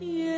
Yeah.